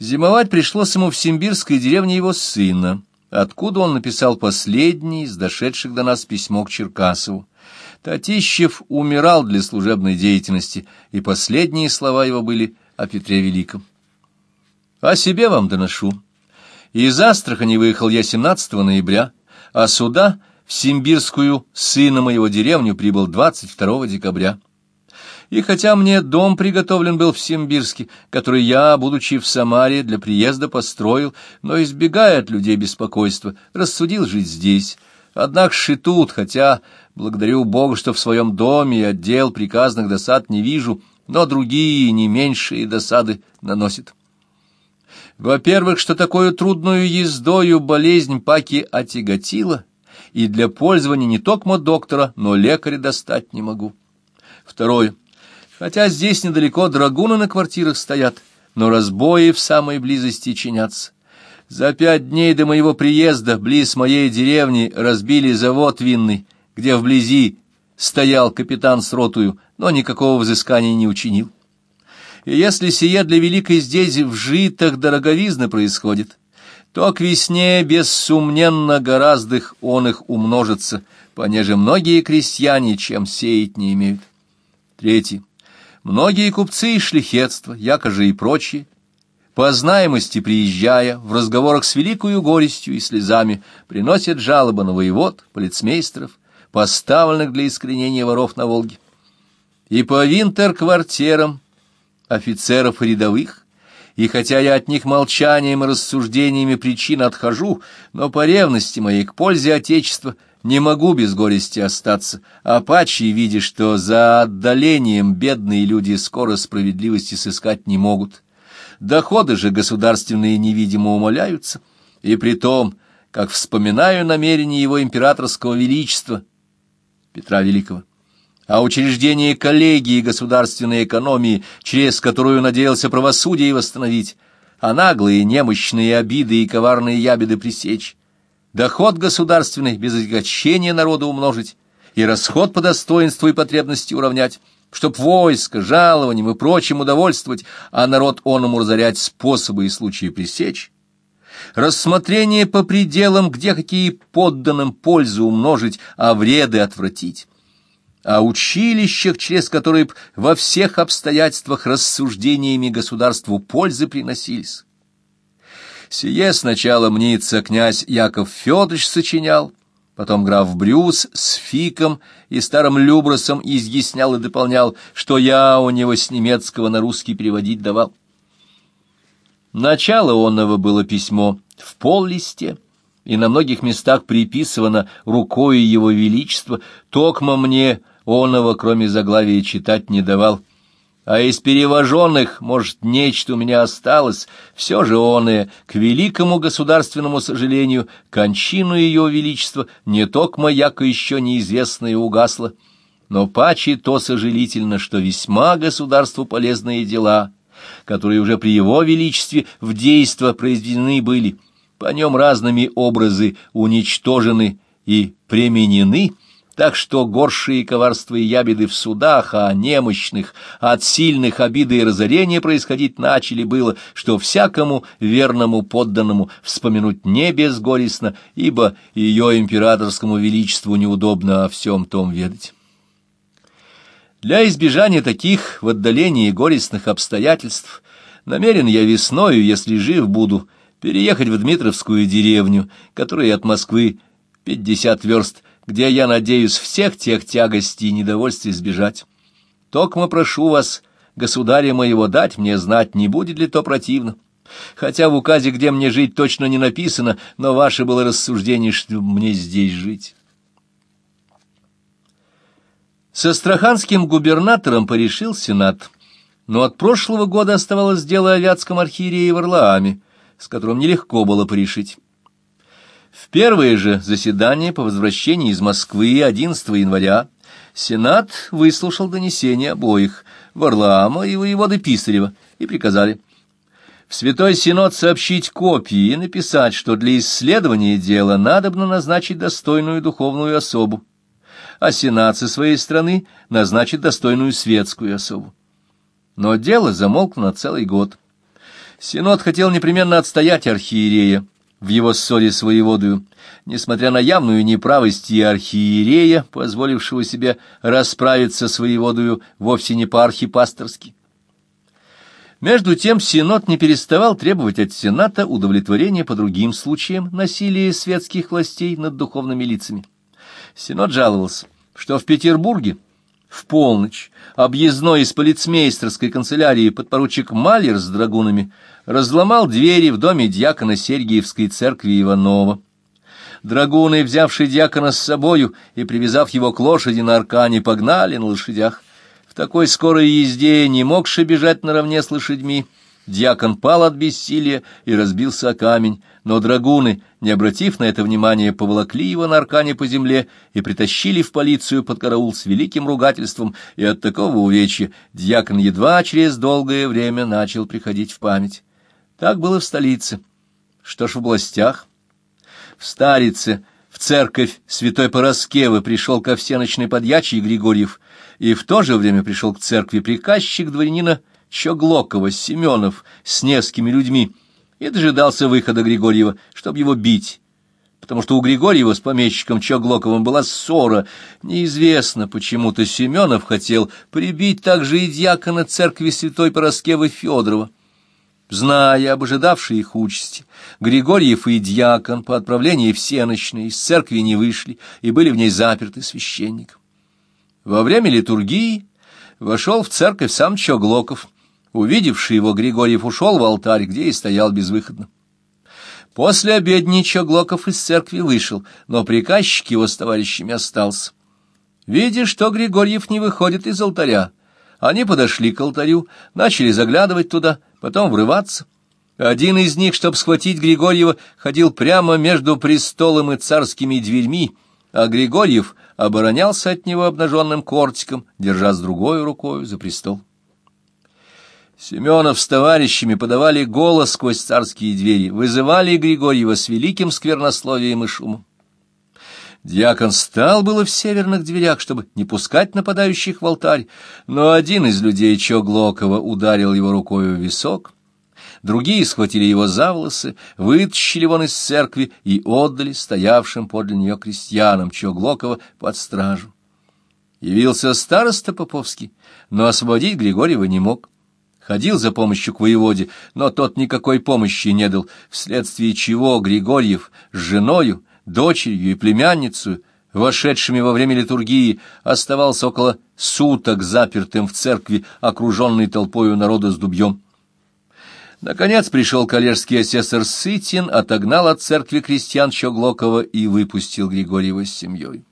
Зимовать пришлось ему в симбирской деревне его сына, откуда он написал последний из дошедших до нас письмо к Черкасову. Татищев умирал для служебной деятельности, и последние слова его были о Петре Великом. О себе вам доношу. Из Астрахани выехал я 17 ноября, а сюда, в Симбирскую, сына моего деревню, прибыл 22 декабря. И хотя мне дом приготовлен был в Симбирске, который я, будучи в Самаре, для приезда построил, но, избегая от людей беспокойства, рассудил жить здесь. Однако шитут, хотя, благодарю Богу, что в своем доме и отдел приказных досад не вижу, но другие, не меньшие досады наносит. Во-первых, что такую трудную ездою болезнь Паки отяготила, и для пользования не только доктора, но лекаря достать не могу. Второе. Хотя здесь недалеко драгуны на квартирах стоят, но разбои в самой близости чинятся. За пять дней до моего приезда близ моей деревни разбили завод винный, где вблизи стоял капитан с ротую, но никакого взыскания не учинил. И если сие для великой здесь в житах дороговизны происходит, то к весне бессумненно гораздых он их умножится, понеже многие крестьяне чем сеять не имеют. Третье. Многие купцы и шлихетства, якоже и прочие, по знаемости приезжая, в разговорах с великою горестью и слезами, приносят жалобы на воевод, полицмейстеров, поставленных для искоренения воров на Волге. И по винтер-квартирам офицеров и рядовых, и хотя я от них молчанием и рассуждениями причин отхожу, но по ревности моей к пользе Отечества – не могу без горести остаться, а паче, видя, что за отдалением бедные люди скоро справедливости сыскать не могут. Доходы же государственные невидимо умоляются, и при том, как вспоминаю намерение его императорского величества Петра Великого, а учреждение коллегии государственной экономии, через которую надеялся правосудие восстановить, а наглые немощные обиды и коварные ябеды пресечь, доход государственный без отягощения народа умножить и расход по достоинству и потребности уравнять, чтоб войско, жалованием и прочим удовольствовать, а народ он ему разорять способы и случаи пресечь, рассмотрение по пределам, где какие подданным пользу умножить, а вреды отвратить, о училищах, через которые во всех обстоятельствах рассуждениями государству пользы приносились. Сие сначала мнится князь Яков Федорович сочинял, потом граф Брюс с Фиком и старым Любросом изъяснял и дополнял, что я у него с немецкого на русский переводить давал. Начало онного было письмо в поллисте, и на многих местах приписывано рукою его величества, токмо мне оного, кроме заглавия, читать не давал — а из перевоженных, может, нечто у меня осталось, все же оное, к великому государственному сожалению, кончину ее величества не токмо яко еще неизвестное угасло, но паче то сожалительно, что весьма государству полезные дела, которые уже при его величестве в действо произведены были, по нем разными образы уничтожены и применены, так что горшие коварства и ябеды в судах, а немощных, от сильных обиды и разорения происходить начали было, что всякому верному подданному вспомянуть не безгорестно, ибо ее императорскому величеству неудобно о всем том ведать. Для избежания таких в отдалении горестных обстоятельств намерен я весною, если жив буду, переехать в Дмитровскую деревню, которая от Москвы пятьдесят верст, где я надеюсь всех тех тягостей и недовольствий избежать. Токмо прошу вас, государя моего, дать мне знать, не будет ли то противно. Хотя в указе, где мне жить, точно не написано, но ваше было рассуждение, что мне здесь жить. Со астраханским губернатором порешил Сенат, но от прошлого года оставалось дело о Вятском архиерее Варлааме, с которым нелегко было порешить. В первое же заседание по возвращении из Москвы 11 января Сенат выслушал донесения обоих, Варлаама и воеводы Писарева, и приказали в Святой Синод сообщить копии и написать, что для исследования дела надобно назначить достойную духовную особу, а Сенат со своей стороны назначит достойную светскую особу. Но дело замолкло на целый год. Синод хотел непременно отстоять архиерея в его ссоре с воеводою, несмотря на явную неправость и архиерея, позволившего себе расправиться с воеводою вовсе не по-архипасторски. Между тем Синод не переставал требовать от Сената удовлетворения по другим случаям насилия светских властей над духовными лицами. Синод жаловался, что в Петербурге в полночь объездной из полицмейстерской канцелярии подпоручик Малер с драгунами разломал двери в доме дьякона Сергиевской церкви Иванова. Драгуны, взявшие дьякона с собою и привязав его к лошади на аркане, погнали на лошадях. В такой скорой езде не могши бежать наравне с лошадьми, дьякон пал от бессилия и разбился о камень, но драгуны, не обратив на это внимания, поволокли его на аркане по земле и притащили в полицию под караул с великим ругательством, и от такого увечья дьякон едва через долгое время начал приходить в память. Так было в столице. Что ж в областях? В Старице, в церковь святой Пороскевы пришел ко всеночной подьячий Григорьев, и в то же время пришел к церкви приказчик дворянина Чоглокова, Семенов, с несколькими людьми, и дожидался выхода Григорьева, чтобы его бить, потому что у Григорьева с помещиком Чоглоковым была ссора. Неизвестно, почему-то Семенов хотел прибить также и дьякона церкви святой Пороскевы Федорова. Зная об ожидавшей их участи, Григорьев и дьякон по отправлении всеночной из церкви не вышли и были в ней заперты священником. Во время литургии вошел в церковь сам Чоглоков. Увидевший его, Григорьев ушел в алтарь, где и стоял безвыходно. После обедни Чоглоков из церкви вышел, но приказчик его с товарищами остался. Видя, что Григорьев не выходит из алтаря, они подошли к алтарю, начали заглядывать туда, потом врываться. Один из них, чтобы схватить Григорьева, ходил прямо между престолом и царскими дверьми, а Григорьев оборонялся от него обнаженным кортиком, держа с другой рукой за престол. Семенов с товарищами подавали голос сквозь царские двери, вызывали Григорьева с великим сквернословием и шумом. Дьякон стал было в северных дверях, чтобы не пускать нападающих в алтарь, но один из людей Чоглокова ударил его рукой в висок, другие схватили его за волосы, вытащили вон из церкви и отдали стоявшим подле нее крестьянам Чоглокова под стражу. Явился староста Поповский, но освободить Григорьева не мог. Ходил за помощью к воеводе, но тот никакой помощи не дал, вследствие чего Григорьев с женою, дочерью и племянницей, вошедшими во время литургии, оставался около суток запертым в церкви, окруженный толпою народа с дубьем. Наконец пришел коллежский асессор Сытин, отогнал от церкви крестьян Щеглокова и выпустил Григорьева с семьей.